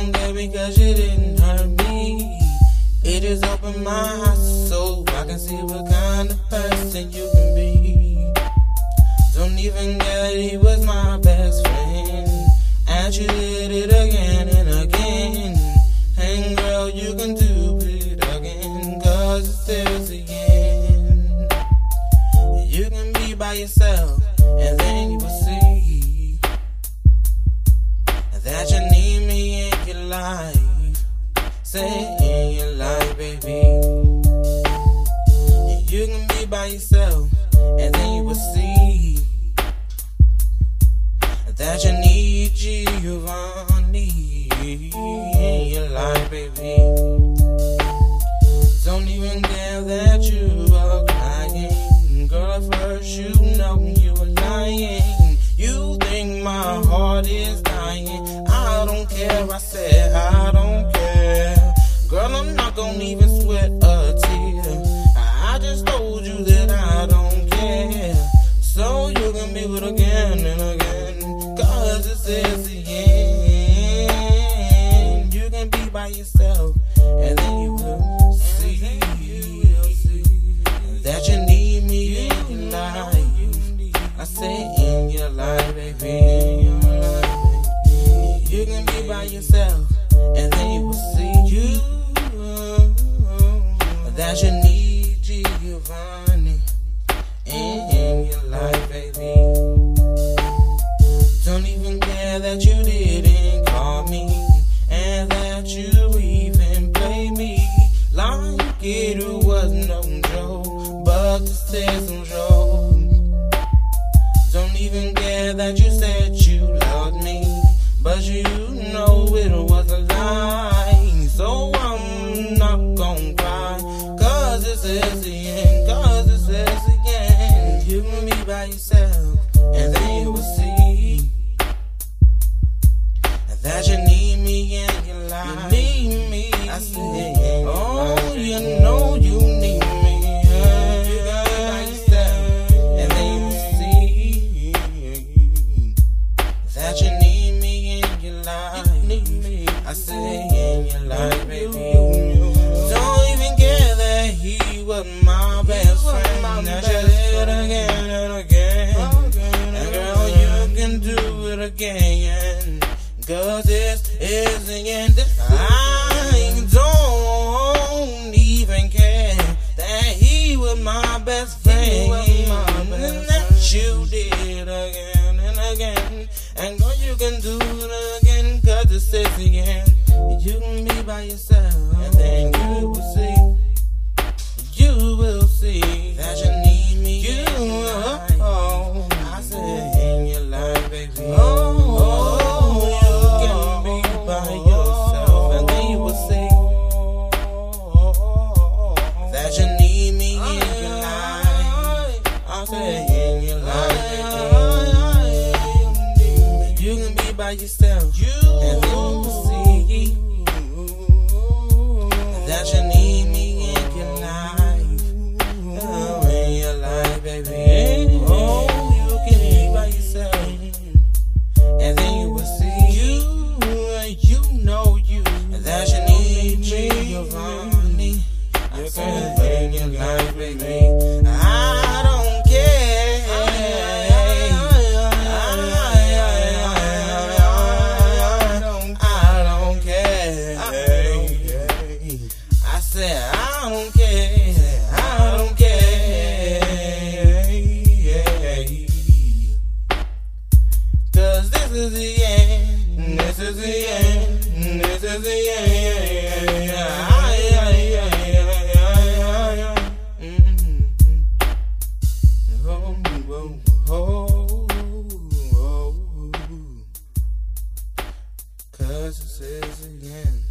don't because you didn't hurt me. It just opened my eyes so I can see what kind of person you can be. Don't even get that he was my best friend. And you did it again and again. And girl, you can do it again. Cause it's the end. You can be by yourself, and then you will Say in your life, baby. You can be by yourself, and then you will see that you need Giovanni in your life, baby. Don't even care that you are crying. Girl, at first you know you are lying. You think my heart is dying. I don't care, I said I don't care. Girl, I'm not gonna even sweat a tear. I just told you that I don't care. So you can be with again and again. Cause this is the end. You can be by yourself, and then you will see that you need me in your life. I say in your life, baby. In your life, baby. You can be by yourself, and then you will see you that you need Giovanni in your life, baby. Don't even care that you didn't call me and that you even played me like it was no joke, but this is some joke. Don't even care that you said you loved me, but you You can be by yourself, and then you will see that you need me in your life. You need me. I said, oh, you know you need me. You got by yourself, and then you will see that you need me in your life. Need me. I say in your life, again. Cause this is the end. I don't even care that he was my best friend. And that you did again and again. And girl, you can do it again. Cause this is the end. You can be by yourself. And then you will see. You will see that you need me. You, by yourself, and then you will see that you need oh, it the end.